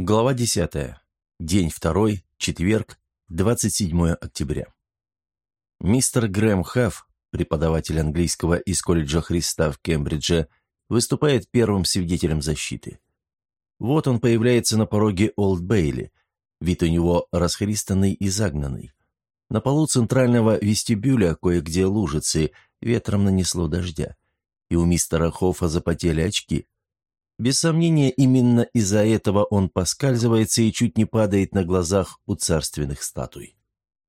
Глава 10. День 2, четверг, 27 октября. Мистер Грэм Хафф, преподаватель английского из колледжа Христа в Кембридже, выступает первым свидетелем защиты. Вот он появляется на пороге Олд Бейли. Вид у него расхристанный и загнанный. На полу центрального вестибюля кое-где лужицы, ветром нанесло дождя. И у мистера Хоффа запотели очки – без сомнения, именно из-за этого он поскальзывается и чуть не падает на глазах у царственных статуй.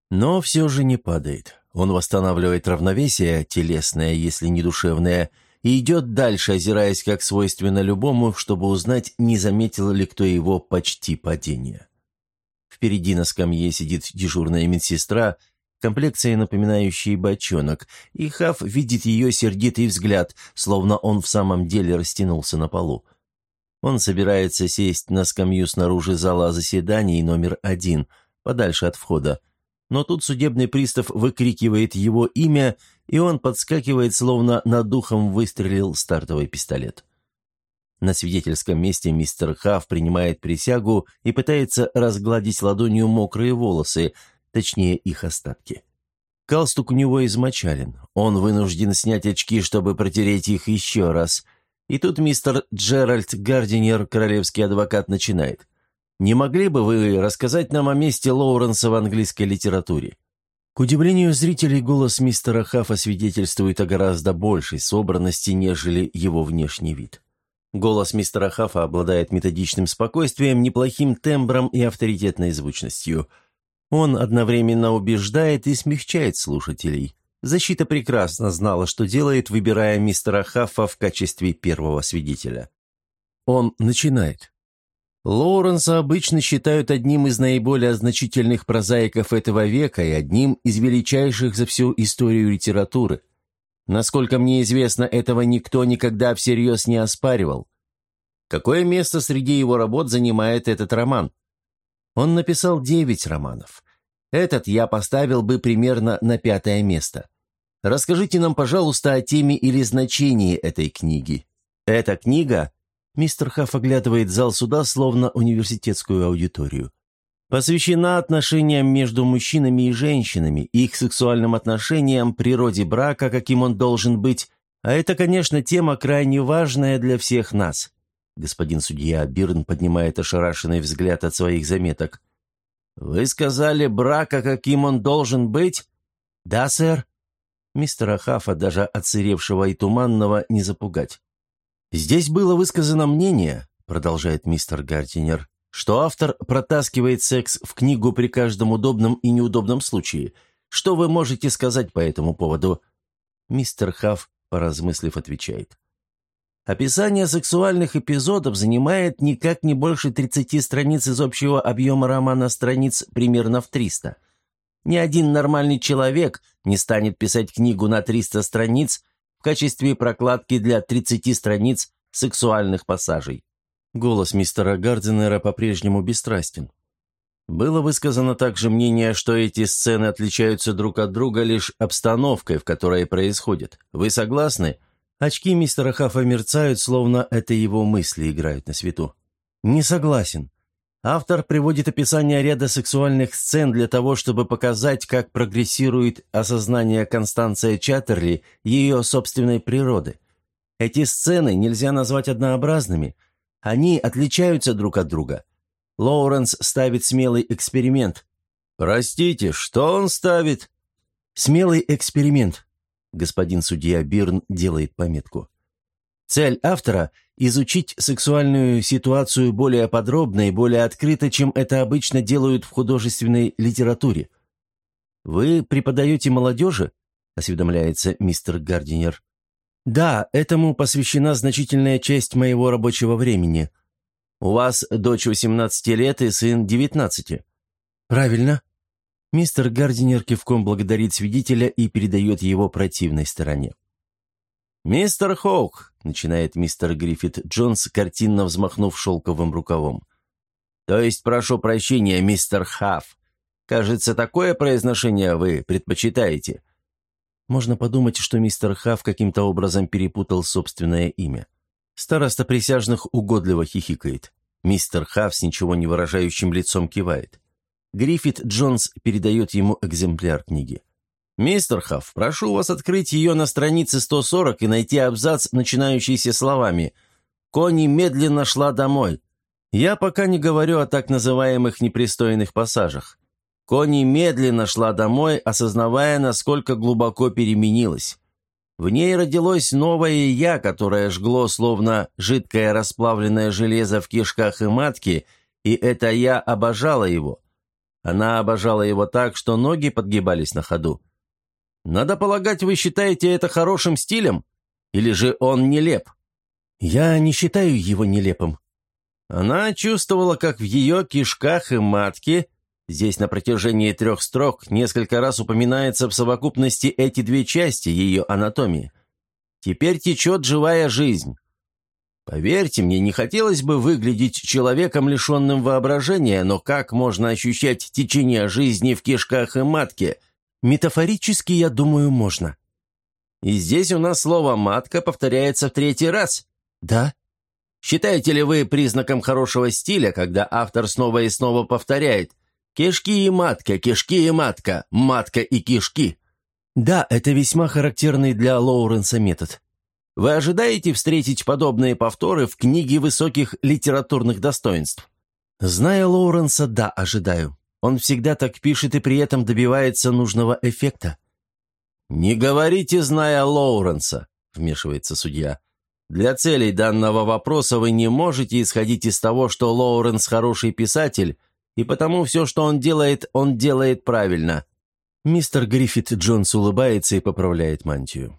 Но все же не падает. Он восстанавливает равновесие, телесное, если не душевное, и идет дальше, озираясь как свойственно любому, чтобы узнать, не заметил ли кто его почти падения. Впереди на скамье сидит дежурная медсестра, комплекция напоминающая бочонок, и Хав видит ее сердитый взгляд, словно он в самом деле растянулся на полу. Он собирается сесть на скамью снаружи зала заседаний номер один, подальше от входа. Но тут судебный пристав выкрикивает его имя, и он подскакивает, словно над духом выстрелил стартовый пистолет. На свидетельском месте мистер Хафф принимает присягу и пытается разгладить ладонью мокрые волосы, точнее их остатки. Галстук у него измочален. Он вынужден снять очки, чтобы протереть их еще раз – и тут мистер Джеральд Гардинер, королевский адвокат, начинает. «Не могли бы вы рассказать нам о месте Лоуренса в английской литературе?» К удивлению зрителей, голос мистера Хаффа свидетельствует о гораздо большей собранности, нежели его внешний вид. Голос мистера Хаффа обладает методичным спокойствием, неплохим тембром и авторитетной звучностью. Он одновременно убеждает и смягчает слушателей. Защита прекрасно знала, что делает, выбирая мистера Хаффа в качестве первого свидетеля. Он начинает. Лоуренса обычно считают одним из наиболее значительных прозаиков этого века и одним из величайших за всю историю литературы. Насколько мне известно, этого никто никогда всерьез не оспаривал. Какое место среди его работ занимает этот роман? Он написал девять романов. Этот я поставил бы примерно на пятое место. Расскажите нам, пожалуйста, о теме или значении этой книги. Эта книга...» Мистер Хафф оглядывает зал суда, словно университетскую аудиторию. «Посвящена отношениям между мужчинами и женщинами, их сексуальным отношениям, природе брака, каким он должен быть. А это, конечно, тема крайне важная для всех нас». Господин судья Бирн поднимает ошарашенный взгляд от своих заметок. «Вы сказали, брака, каким он должен быть?» «Да, сэр». Мистера Хафа, даже отсыревшего и туманного, не запугать. «Здесь было высказано мнение», — продолжает мистер Гартинер, «что автор протаскивает секс в книгу при каждом удобном и неудобном случае. Что вы можете сказать по этому поводу?» Мистер Хаф, поразмыслив, отвечает. Описание сексуальных эпизодов занимает никак не больше 30 страниц из общего объема романа страниц примерно в 300. Ни один нормальный человек не станет писать книгу на 300 страниц в качестве прокладки для 30 страниц сексуальных пассажей. Голос мистера Гардинера по-прежнему бесстрастен. Было высказано также мнение, что эти сцены отличаются друг от друга лишь обстановкой, в которой происходят. Вы согласны? Очки мистера Хаффа мерцают, словно это его мысли играют на свету. «Не согласен. Автор приводит описание ряда сексуальных сцен для того, чтобы показать, как прогрессирует осознание Констанция Чаттерли ее собственной природы. Эти сцены нельзя назвать однообразными. Они отличаются друг от друга. Лоуренс ставит смелый эксперимент. «Простите, что он ставит?» «Смелый эксперимент», Господин судья Бирн делает пометку. Цель автора – изучить сексуальную ситуацию более подробно и более открыто, чем это обычно делают в художественной литературе. «Вы преподаете молодежи?» – осведомляется мистер Гардинер. «Да, этому посвящена значительная часть моего рабочего времени. У вас дочь 18 лет и сын 19. «Правильно», Мистер Гардинер кивком благодарит свидетеля и передает его противной стороне. «Мистер Хоук», — начинает мистер Гриффит Джонс, картинно взмахнув шелковым рукавом. «То есть, прошу прощения, мистер Хафф. Кажется, такое произношение вы предпочитаете». Можно подумать, что мистер Хафф каким-то образом перепутал собственное имя. Староста присяжных угодливо хихикает. Мистер Хав с ничего не выражающим лицом кивает. Гриффит Джонс передает ему экземпляр книги. «Мистер Хав, прошу вас открыть ее на странице 140 и найти абзац, начинающийся словами «Кони медленно шла домой». Я пока не говорю о так называемых непристойных пассажах. Кони медленно шла домой, осознавая, насколько глубоко переменилась. В ней родилось новое «я», которое жгло, словно жидкое расплавленное железо в кишках и матке, и это «я» обожало его. Она обожала его так, что ноги подгибались на ходу. Надо полагать, вы считаете это хорошим стилем? Или же он нелеп? Я не считаю его нелепым. Она чувствовала, как в ее кишках и матке, здесь на протяжении трех строк несколько раз упоминается в совокупности эти две части ее анатомии. Теперь течет живая жизнь. Поверьте мне, не хотелось бы выглядеть человеком, лишенным воображения, но как можно ощущать течение жизни в кишках и матке – Метафорически, я думаю, можно. И здесь у нас слово «матка» повторяется в третий раз. Да. Считаете ли вы признаком хорошего стиля, когда автор снова и снова повторяет «кишки и матка, кишки и матка, матка и кишки»? Да, это весьма характерный для Лоуренса метод. Вы ожидаете встретить подобные повторы в книге высоких литературных достоинств? Зная Лоуренса, да, ожидаю. Он всегда так пишет и при этом добивается нужного эффекта». «Не говорите, зная Лоуренса», — вмешивается судья. «Для целей данного вопроса вы не можете исходить из того, что Лоуренс хороший писатель, и потому все, что он делает, он делает правильно». Мистер Гриффит Джонс улыбается и поправляет мантию.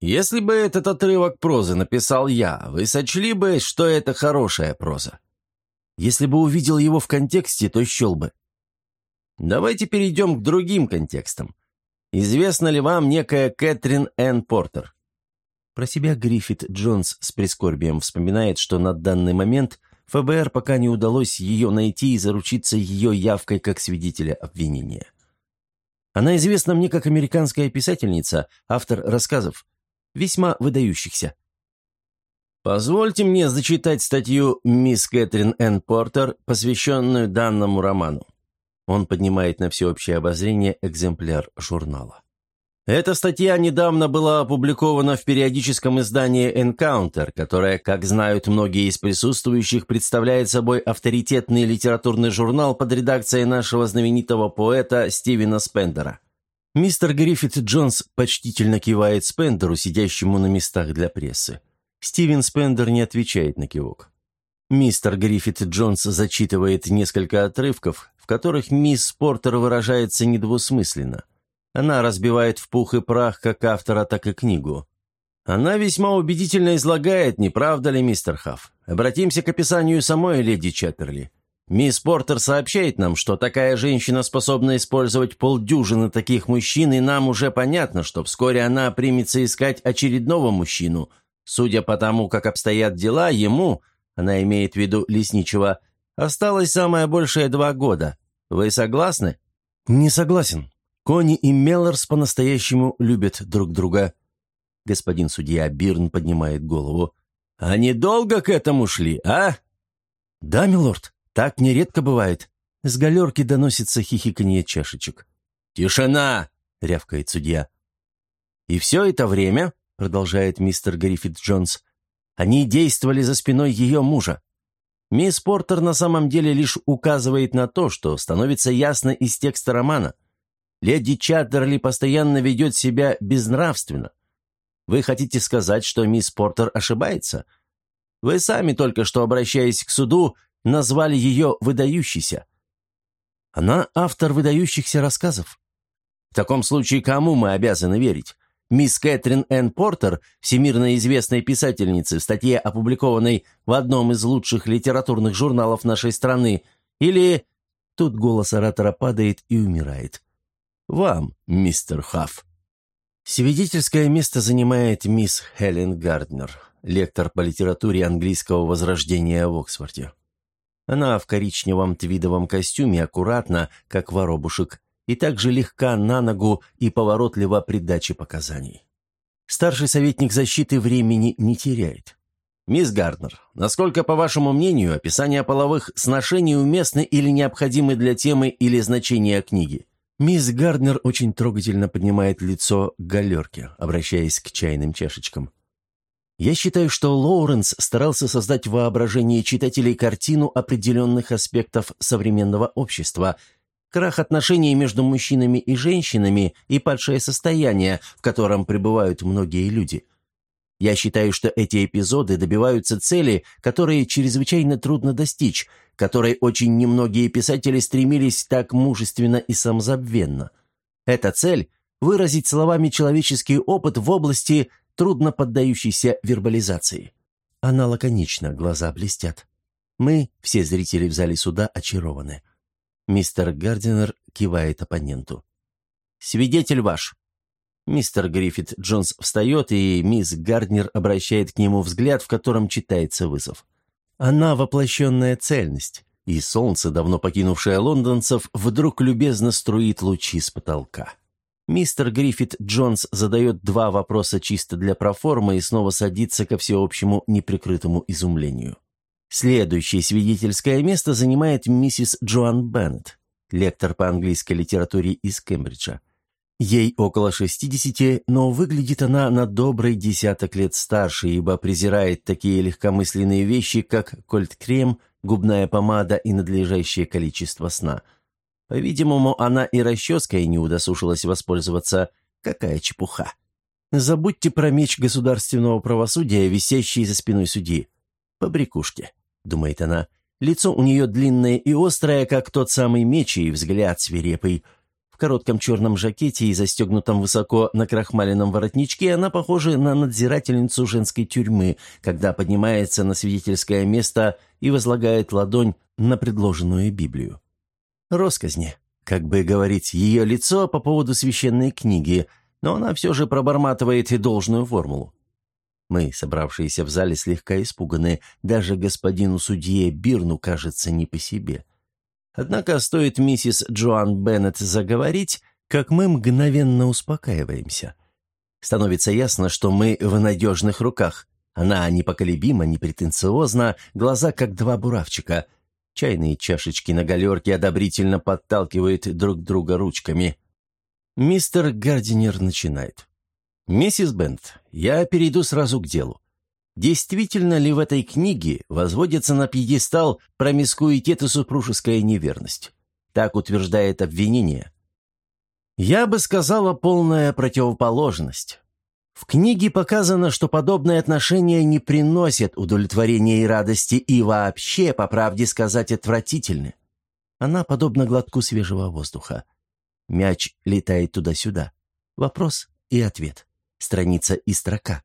«Если бы этот отрывок прозы написал я, вы сочли бы, что это хорошая проза?» «Если бы увидел его в контексте, то счел бы. Давайте перейдем к другим контекстам. Известна ли вам некая Кэтрин Энн Портер? Про себя Гриффит Джонс с прискорбием вспоминает, что на данный момент ФБР пока не удалось ее найти и заручиться ее явкой как свидетеля обвинения. Она известна мне как американская писательница, автор рассказов, весьма выдающихся. Позвольте мне зачитать статью «Мисс Кэтрин Энн Портер», посвященную данному роману. Он поднимает на всеобщее обозрение экземпляр журнала. Эта статья недавно была опубликована в периодическом издании «Энкаунтер», которое, как знают многие из присутствующих, представляет собой авторитетный литературный журнал под редакцией нашего знаменитого поэта Стивена Спендера. Мистер Гриффит Джонс почтительно кивает Спендеру, сидящему на местах для прессы. Стивен Спендер не отвечает на кивок. Мистер Гриффит Джонс зачитывает несколько отрывков, которых мисс Портер выражается недвусмысленно. Она разбивает в пух и прах как автора, так и книгу. Она весьма убедительно излагает, не правда ли, мистер Хафф? Обратимся к описанию самой леди Чаттерли. Мисс Портер сообщает нам, что такая женщина способна использовать полдюжины таких мужчин, и нам уже понятно, что вскоре она примется искать очередного мужчину. Судя по тому, как обстоят дела, ему, она имеет в виду лесничего, осталось самое большее два года. Вы согласны?» «Не согласен. Кони и Меллорс по-настоящему любят друг друга». Господин судья Бирн поднимает голову. «Они долго к этому шли, а?» «Да, милорд, так нередко бывает». С галерки доносится хихиканье чашечек. «Тишина!» — рявкает судья. «И все это время, — продолжает мистер Гриффит Джонс, — они действовали за спиной ее мужа. Мисс Портер на самом деле лишь указывает на то, что становится ясно из текста романа. Леди Чаттерли постоянно ведет себя безнравственно. Вы хотите сказать, что мисс Портер ошибается? Вы сами только что, обращаясь к суду, назвали ее выдающейся. Она автор выдающихся рассказов. В таком случае кому мы обязаны верить? Мисс Кэтрин Энн Портер, всемирно известной писательнице, в статье, опубликованной в одном из лучших литературных журналов нашей страны, или... Тут голос оратора падает и умирает. Вам, мистер Хафф. Свидетельское место занимает мисс Хелен Гарднер, лектор по литературе английского возрождения в Оксфорде. Она в коричневом твидовом костюме аккуратно, как воробушек, и также легка на ногу и поворотлива при даче показаний. Старший советник защиты времени не теряет. «Мисс Гарднер, насколько, по вашему мнению, описание половых сношений уместны или необходимы для темы или значения книги?» Мисс Гарднер очень трогательно поднимает лицо к галерке, обращаясь к чайным чашечкам. Я считаю, что Лоуренс старался создать в воображении читателей картину определенных аспектов современного общества, крах отношений между мужчинами и женщинами и падшее состояние, в котором пребывают многие люди. Я считаю, что эти эпизоды добиваются цели, которые чрезвычайно трудно достичь, которой очень немногие писатели стремились так мужественно и самозабвенно. Эта цель – выразить словами человеческий опыт в области трудно поддающийся вербализации. Она лаконична, глаза блестят. Мы, все зрители в зале суда, очарованы. Мистер Гардинер кивает оппоненту. «Свидетель ваш». Мистер Гриффит Джонс встает, и мисс Гарднер обращает к нему взгляд, в котором читается вызов. Она воплощенная цельность, и солнце, давно покинувшее лондонцев, вдруг любезно струит лучи с потолка. Мистер Гриффит Джонс задает два вопроса чисто для проформы и снова садится ко всеобщему неприкрытому изумлению. Следующее свидетельское место занимает миссис Джоан Беннет, лектор по английской литературе из Кембриджа. Ей около 60, но выглядит она на добрый десяток лет старше, ибо презирает такие легкомысленные вещи, как кольт-крем, губная помада и надлежащее количество сна – по-видимому, она и расческой не удосужилась воспользоваться. Какая чепуха. Забудьте про меч государственного правосудия, висящий за спиной судьи. По брякушке, думает она. Лицо у нее длинное и острое, как тот самый меч, и взгляд свирепый. В коротком черном жакете и застегнутом высоко на крахмаленном воротничке она похожа на надзирательницу женской тюрьмы, когда поднимается на свидетельское место и возлагает ладонь на предложенную Библию. Росказни, как бы говорить, ее лицо по поводу священной книги, но она все же проборматывает и должную формулу. Мы, собравшиеся в зале, слегка испуганы, даже господину судье Бирну кажется не по себе. Однако стоит миссис Джоан Беннет заговорить, как мы мгновенно успокаиваемся. Становится ясно, что мы в надежных руках. Она непоколебима, непретенциозна, глаза как два буравчика — Чайные чашечки на галерке одобрительно подталкивают друг друга ручками. Мистер Гардинер начинает. «Миссис Бент, я перейду сразу к делу. Действительно ли в этой книге возводится на пьедестал промискуитет и супружеская неверность? Так утверждает обвинение. Я бы сказала полная противоположность. В книге показано, что подобные отношения не приносят удовлетворения и радости и вообще, по правде сказать, отвратительны. Она подобна глотку свежего воздуха. Мяч летает туда-сюда. Вопрос и ответ. Страница и строка.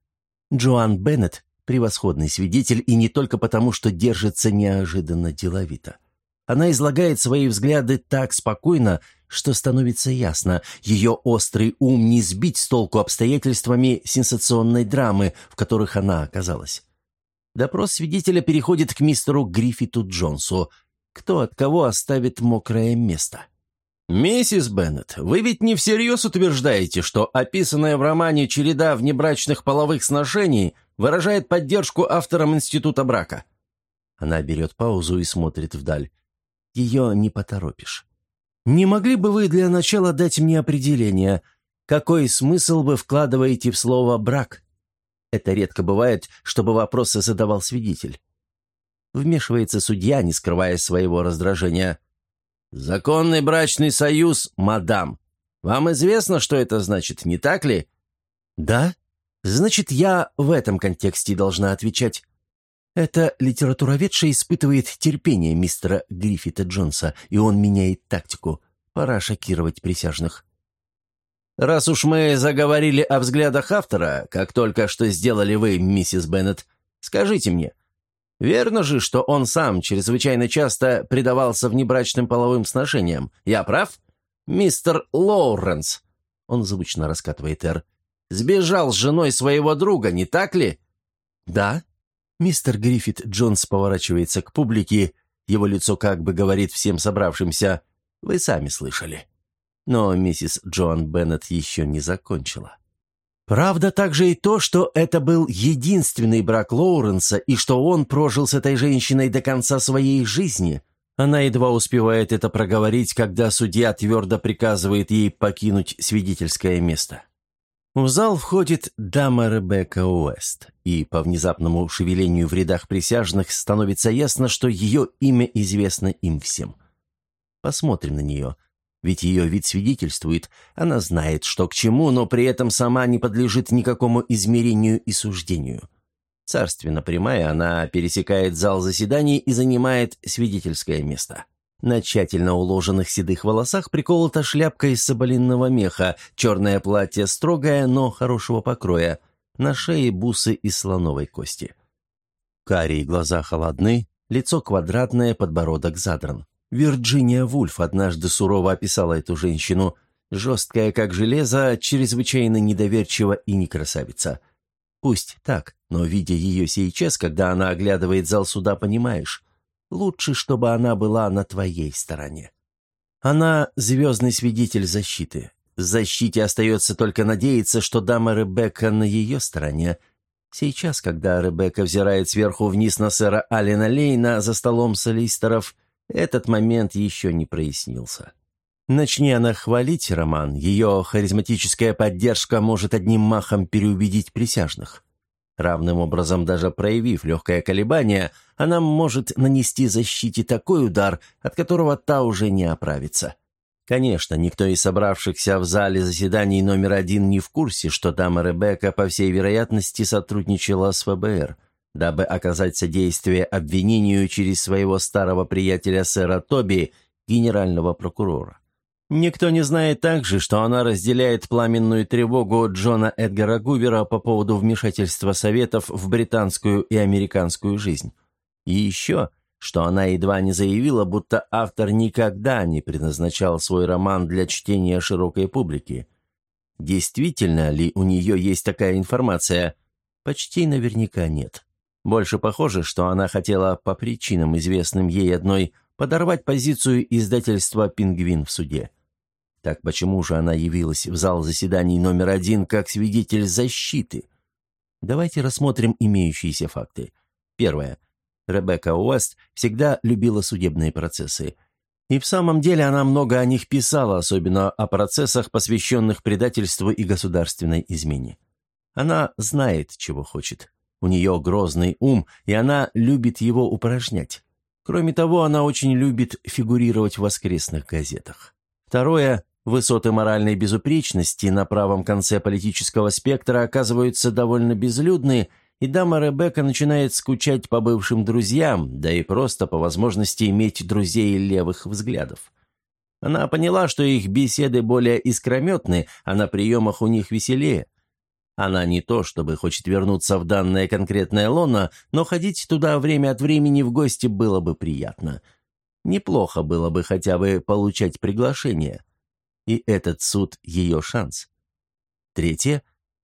Джоан Беннет – превосходный свидетель, и не только потому, что держится неожиданно деловито. Она излагает свои взгляды так спокойно, что становится ясно, ее острый ум не сбить с толку обстоятельствами сенсационной драмы, в которых она оказалась. Допрос свидетеля переходит к мистеру Гриффиту Джонсу. Кто от кого оставит мокрое место? «Миссис Беннет, вы ведь не всерьез утверждаете, что описанная в романе череда внебрачных половых сношений выражает поддержку авторам Института брака?» Она берет паузу и смотрит вдаль. Ее не поторопишь. Не могли бы вы для начала дать мне определение, какой смысл вы вкладываете в слово «брак»? Это редко бывает, чтобы вопросы задавал свидетель. Вмешивается судья, не скрывая своего раздражения. «Законный брачный союз, мадам. Вам известно, что это значит, не так ли?» «Да. Значит, я в этом контексте должна отвечать. Это литературоведша испытывает терпение мистера Гриффита Джонса, и он меняет тактику. Пора шокировать присяжных. «Раз уж мы заговорили о взглядах автора, как только что сделали вы, миссис Беннет, скажите мне, верно же, что он сам чрезвычайно часто предавался внебрачным половым сношениям? Я прав? Мистер Лоуренс, он звучно раскатывает «Р», сбежал с женой своего друга, не так ли?» «Да», Мистер Гриффит Джонс поворачивается к публике, его лицо как бы говорит всем собравшимся «Вы сами слышали». Но миссис Джоан Беннет еще не закончила. Правда также и то, что это был единственный брак Лоуренса и что он прожил с этой женщиной до конца своей жизни. Она едва успевает это проговорить, когда судья твердо приказывает ей покинуть свидетельское место. В зал входит дама Ребекка Уэст, и по внезапному шевелению в рядах присяжных становится ясно, что ее имя известно им всем. Посмотрим на нее. Ведь ее вид свидетельствует, она знает, что к чему, но при этом сама не подлежит никакому измерению и суждению. Царственно прямая, она пересекает зал заседаний и занимает свидетельское место. На тщательно уложенных седых волосах приколота шляпка из соболинного меха, черное платье строгое, но хорошего покроя, на шее бусы из слоновой кости. Карие глаза холодны, лицо квадратное, подбородок задран. Вирджиния Вульф однажды сурово описала эту женщину. Жесткая, как железо, чрезвычайно недоверчива и не красавица. Пусть так, но, видя ее сейчас, когда она оглядывает зал суда, понимаешь, лучше, чтобы она была на твоей стороне. Она — звездный свидетель защиты. Защите остается только надеяться, что дама Ребекка на ее стороне. Сейчас, когда Ребекка взирает сверху вниз на сэра Алина Лейна за столом солистеров, этот момент еще не прояснился. Начни она хвалить Роман, ее харизматическая поддержка может одним махом переубедить присяжных. Равным образом, даже проявив легкое колебание, она может нанести защите такой удар, от которого та уже не оправится. Конечно, никто из собравшихся в зале заседаний номер один не в курсе, что дама Ребекка, по всей вероятности, сотрудничала с ФБР дабы оказать содействие обвинению через своего старого приятеля сэра Тоби, генерального прокурора. Никто не знает также, что она разделяет пламенную тревогу Джона Эдгара Гувера по поводу вмешательства Советов в британскую и американскую жизнь. И еще, что она едва не заявила, будто автор никогда не предназначал свой роман для чтения широкой публики. Действительно ли у нее есть такая информация? Почти наверняка нет. Больше похоже, что она хотела, по причинам, известным ей одной, подорвать позицию издательства «Пингвин» в суде. Так почему же она явилась в зал заседаний номер один как свидетель защиты? Давайте рассмотрим имеющиеся факты. Первое. Ребекка Уэст всегда любила судебные процессы. И в самом деле она много о них писала, особенно о процессах, посвященных предательству и государственной измене. Она знает, чего хочет. У нее грозный ум, и она любит его упражнять. Кроме того, она очень любит фигурировать в воскресных газетах. Второе. Высоты моральной безупречности на правом конце политического спектра оказываются довольно безлюдны, и дама Ребекка начинает скучать по бывшим друзьям, да и просто по возможности иметь друзей левых взглядов. Она поняла, что их беседы более искрометны, а на приемах у них веселее. Она не то, чтобы хочет вернуться в данное конкретное лоно, но ходить туда время от времени в гости было бы приятно. Неплохо было бы хотя бы получать приглашение. И этот суд – ее шанс. Третье.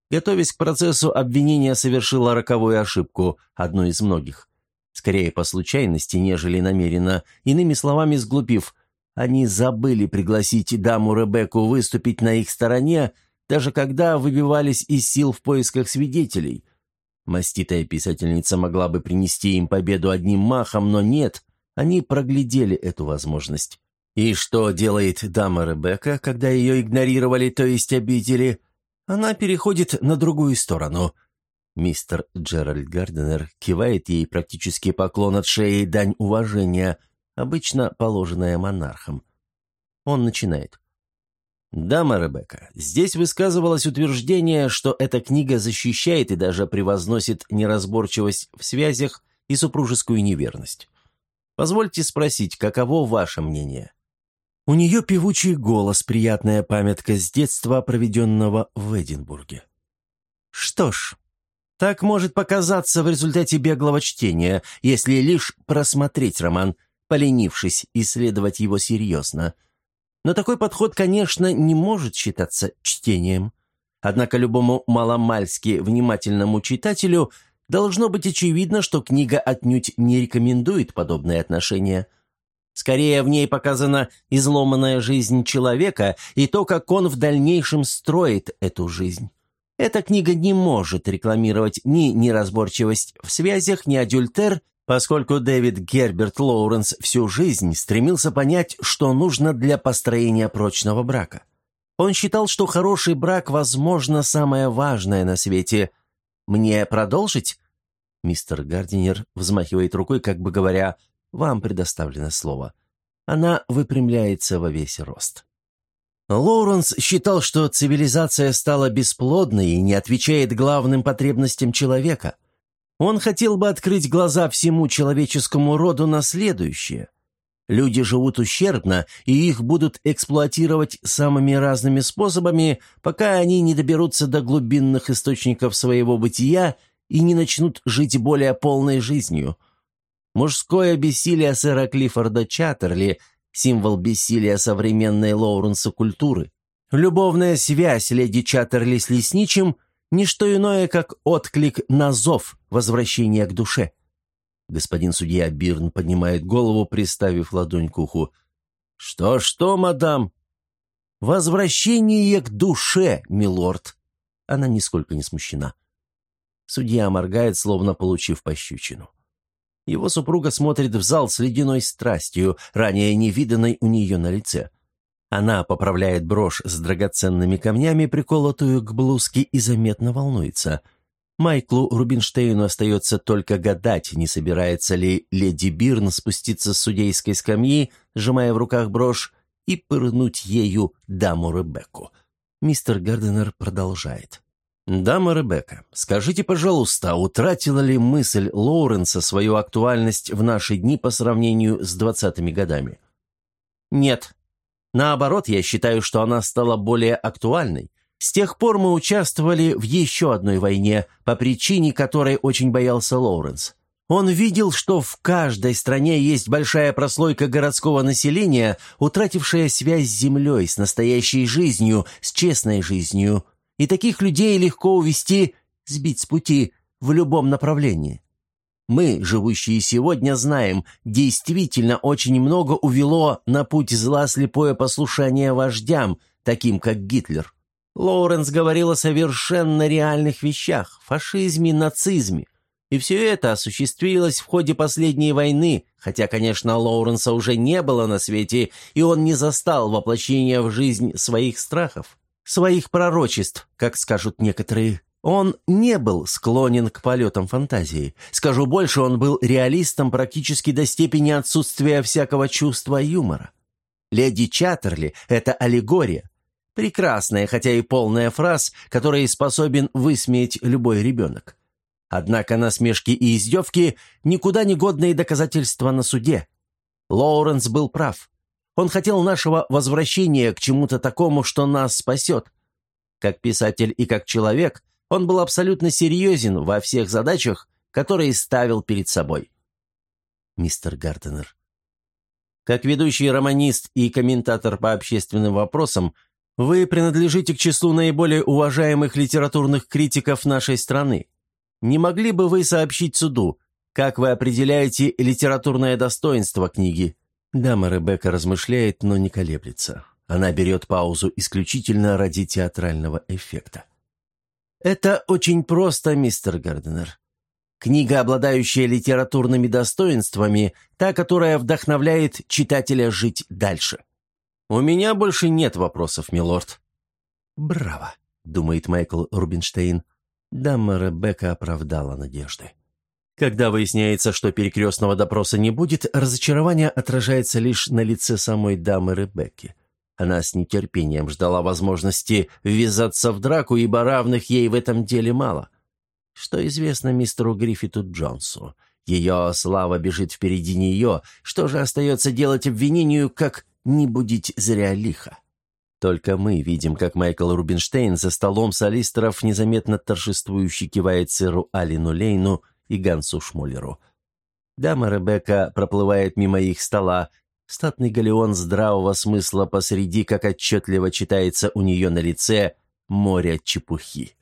Готовясь к процессу, обвинение совершило роковую ошибку, одну из многих. Скорее по случайности, нежели намеренно, иными словами, сглупив. Они забыли пригласить даму Ребекку выступить на их стороне – даже когда выбивались из сил в поисках свидетелей. Маститая писательница могла бы принести им победу одним махом, но нет, они проглядели эту возможность. И что делает дама Ребекка, когда ее игнорировали, то есть обидели? Она переходит на другую сторону. Мистер Джеральд Гарденер кивает ей практически поклон от шеи дань уважения, обычно положенная монархам. Он начинает. «Дама Ребекка, здесь высказывалось утверждение, что эта книга защищает и даже превозносит неразборчивость в связях и супружескую неверность. Позвольте спросить, каково ваше мнение?» У нее певучий голос, приятная памятка с детства, проведенного в Эдинбурге. Что ж, так может показаться в результате беглого чтения, если лишь просмотреть роман, поленившись исследовать его серьезно – но такой подход, конечно, не может считаться чтением. Однако любому маломальски внимательному читателю должно быть очевидно, что книга отнюдь не рекомендует подобные отношения. Скорее, в ней показана изломанная жизнь человека и то, как он в дальнейшем строит эту жизнь. Эта книга не может рекламировать ни неразборчивость в связях, ни адюльтер, поскольку Дэвид Герберт Лоуренс всю жизнь стремился понять, что нужно для построения прочного брака. Он считал, что хороший брак, возможно, самое важное на свете. «Мне продолжить?» Мистер Гардинер взмахивает рукой, как бы говоря, «Вам предоставлено слово». Она выпрямляется во весь рост. Лоуренс считал, что цивилизация стала бесплодной и не отвечает главным потребностям человека. Он хотел бы открыть глаза всему человеческому роду на следующее. Люди живут ущербно, и их будут эксплуатировать самыми разными способами, пока они не доберутся до глубинных источников своего бытия и не начнут жить более полной жизнью. Мужское бессилие сэра Клиффорда Чаттерли – символ бессилия современной Лоуренса культуры. Любовная связь леди Чаттерли с лесничим – ничто иное, как отклик на зов возвращения к душе. Господин судья Бирн поднимает голову, приставив ладонь к уху. «Что-что, мадам?» «Возвращение к душе, милорд!» Она нисколько не смущена. Судья моргает, словно получив пощечину. Его супруга смотрит в зал с ледяной страстью, ранее невиданной у нее на лице. Она поправляет брошь с драгоценными камнями, приколотую к блузке, и заметно волнуется. Майклу Рубинштейну остается только гадать, не собирается ли леди Бирн спуститься с судейской скамьи, сжимая в руках брошь, и пырнуть ею даму Ребекку. Мистер Гарденер продолжает. «Дама Ребекка, скажите, пожалуйста, утратила ли мысль Лоуренса свою актуальность в наши дни по сравнению с двадцатыми годами?» «Нет. Наоборот, я считаю, что она стала более актуальной. С тех пор мы участвовали в еще одной войне, по причине которой очень боялся Лоуренс. Он видел, что в каждой стране есть большая прослойка городского населения, утратившая связь с землей, с настоящей жизнью, с честной жизнью» и таких людей легко увести, сбить с пути в любом направлении. Мы, живущие сегодня, знаем, действительно очень много увело на путь зла слепое послушание вождям, таким как Гитлер. Лоуренс говорил о совершенно реальных вещах – фашизме, нацизме. И все это осуществилось в ходе последней войны, хотя, конечно, Лоуренса уже не было на свете, и он не застал воплощения в жизнь своих страхов своих пророчеств, как скажут некоторые. Он не был склонен к полетам фантазии. Скажу больше, он был реалистом практически до степени отсутствия всякого чувства юмора. «Леди Чаттерли» — это аллегория. Прекрасная, хотя и полная фраз, которой способен высмеять любой ребенок. Однако насмешки и издевки – никуда не годные доказательства на суде. Лоуренс был прав. Он хотел нашего возвращения к чему-то такому, что нас спасет. Как писатель и как человек, он был абсолютно серьезен во всех задачах, которые ставил перед собой. Мистер Гарденер. Как ведущий романист и комментатор по общественным вопросам, вы принадлежите к числу наиболее уважаемых литературных критиков нашей страны. Не могли бы вы сообщить суду, как вы определяете литературное достоинство книги? Дама Ребекка размышляет, но не колеблется. Она берет паузу исключительно ради театрального эффекта. «Это очень просто, мистер Гарденер. Книга, обладающая литературными достоинствами, та, которая вдохновляет читателя жить дальше. У меня больше нет вопросов, милорд». «Браво», — думает Майкл Рубинштейн. Дама Ребекка оправдала надежды. Когда выясняется, что перекрестного допроса не будет, разочарование отражается лишь на лице самой дамы Ребекки. Она с нетерпением ждала возможности ввязаться в драку, ибо равных ей в этом деле мало. Что известно мистеру Гриффиту Джонсу? Ее слава бежит впереди нее. Что же остается делать обвинению, как не будить зря лихо? Только мы видим, как Майкл Рубинштейн за столом солистеров незаметно торжествующе кивает сыру Алину Лейну и Гансу Шмулеру. Дама Ребекка проплывает мимо их стола. Статный галеон здравого смысла посреди, как отчетливо читается у нее на лице, море чепухи.